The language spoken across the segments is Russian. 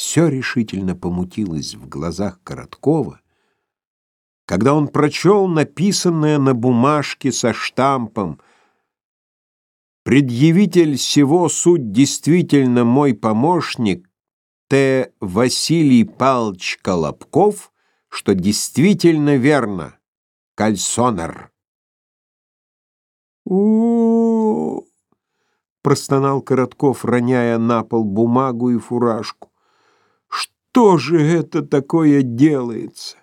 Все решительно помутилось в глазах Короткова, когда он прочел написанное на бумажке со штампом «Предъявитель всего суть действительно мой помощник Т. Василий Палч Колобков, что действительно верно, кальсонер». у простонал Коротков, роняя на пол бумагу и фуражку. Что же это такое делается?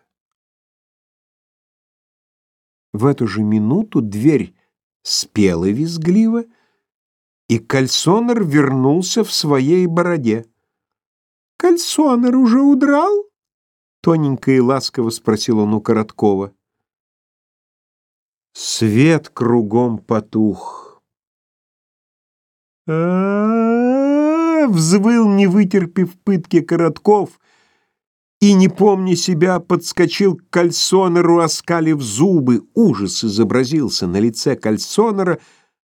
В эту же минуту дверь спела визгливо, и Кальсонер вернулся в своей бороде. «Кальсонер уже удрал?» — тоненько и ласково спросил он у Короткова. Свет кругом потух. а взвыл, не вытерпев пытки Коротков, и, не помня себя, подскочил к кальсонеру, оскалив зубы. Ужас изобразился на лице кальсонера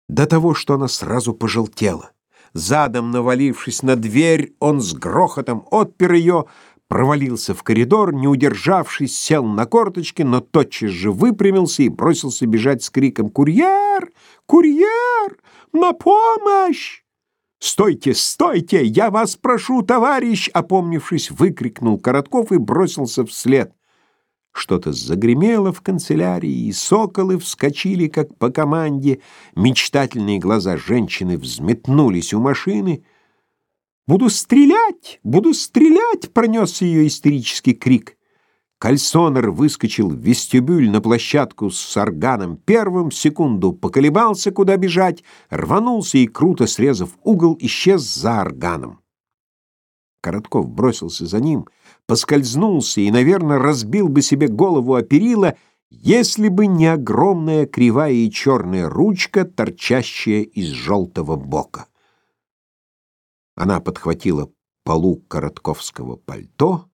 до того, что она сразу пожелтела. Задом навалившись на дверь, он с грохотом отпер ее, провалился в коридор, не удержавшись, сел на корточки, но тотчас же выпрямился и бросился бежать с криком «Курьер! Курьер! На помощь!» «Стойте, стойте! Я вас прошу, товарищ!» Опомнившись, выкрикнул Коротков и бросился вслед. Что-то загремело в канцелярии, и соколы вскочили, как по команде. Мечтательные глаза женщины взметнулись у машины — «Буду стрелять! Буду стрелять!» — пронесся ее истерический крик. Кальсонер выскочил в вестибюль на площадку с органом первым, секунду поколебался, куда бежать, рванулся и, круто срезав угол, исчез за органом. Коротков бросился за ним, поскользнулся и, наверное, разбил бы себе голову о перила, если бы не огромная кривая и черная ручка, торчащая из желтого бока. Она подхватила полу коротковского пальто,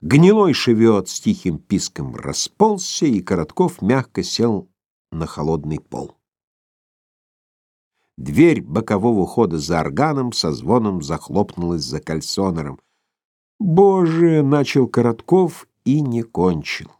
гнилой шевет с тихим писком расползся, и Коротков мягко сел на холодный пол. Дверь бокового хода за органом со звоном захлопнулась за кальсонером. «Боже!» — начал Коротков и не кончил.